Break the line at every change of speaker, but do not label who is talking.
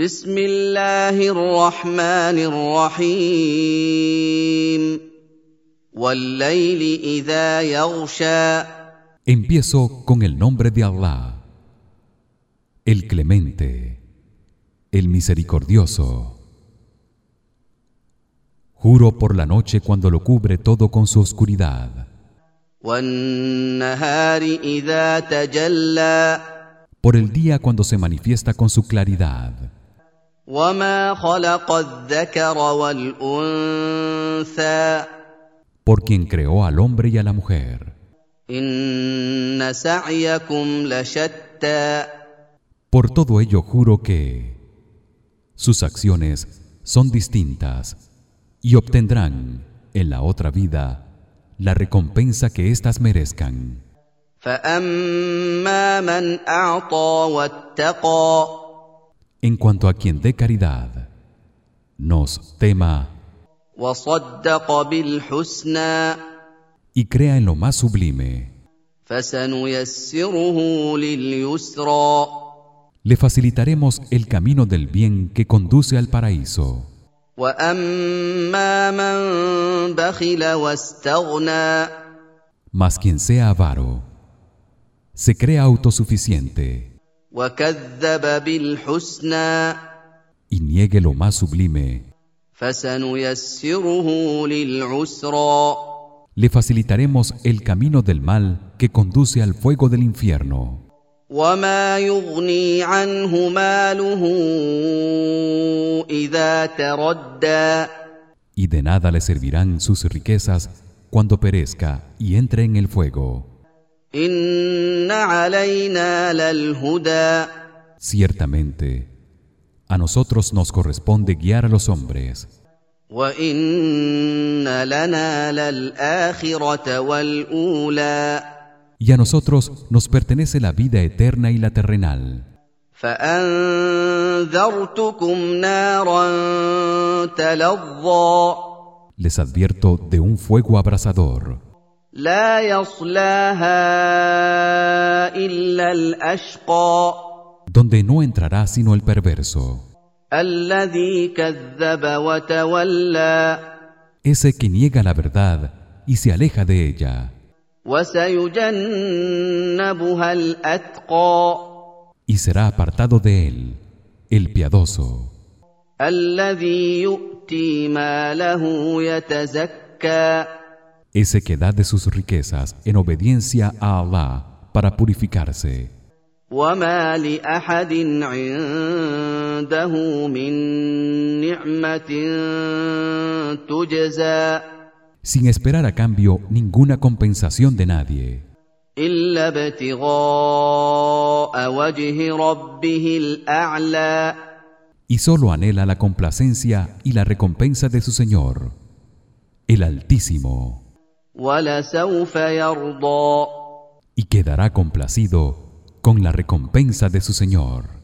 بسم الله الرحمن الرحيم والليل اذا يغشى
Empiezo con el nombre de Allah, el Clemente, el Misericordioso. Juro por la noche cuando lo cubre todo con su oscuridad,
والنهار اذا تجلى
por el día cuando se manifiesta con su claridad, Por quien creó al hombre y a la mujer. Por todo ello juro que sus acciones son distintas y obtendrán en la otra vida la recompensa que éstas merezcan en cuanto a quien dé caridad nos tema y crea en lo más sublime. le facilitaremos el camino del bien que conduce al paraíso. mas quien sea avaro se crea autosuficiente y niegue lo más sublime, le facilitaremos el camino del mal que conduce al fuego del infierno. Y de nada le servirán sus riquezas cuando perezca y entre en el fuego. Ciertamente, a nosotros nos corresponde guiar a los hombres. Y a nosotros nos pertenece la vida eterna y la terrenal. Les advierto de un fuego abrasador.
لا يصلاها الا الاشقى
donde no entrará sino el perverso,
الذي كذب وتولى
ese que niega la verdad y se aleja de ella,
وسيجنبها الاتقى
y será apartado de él, el piadoso,
الذي يؤتي ماله يتزكى
ese que da de sus riquezas en obediencia a Allah para purificarse.
وما لاحد عنده من نعمه تجزى
sin esperar a cambio ninguna compensación de nadie,
الا ابتغاء وجه ربه الاعلى
y solo anhela la complacencia y la recompensa de su Señor, el Altísimo,
ولسوف يرضى
y quedará complacido con la recompensa de su Señor.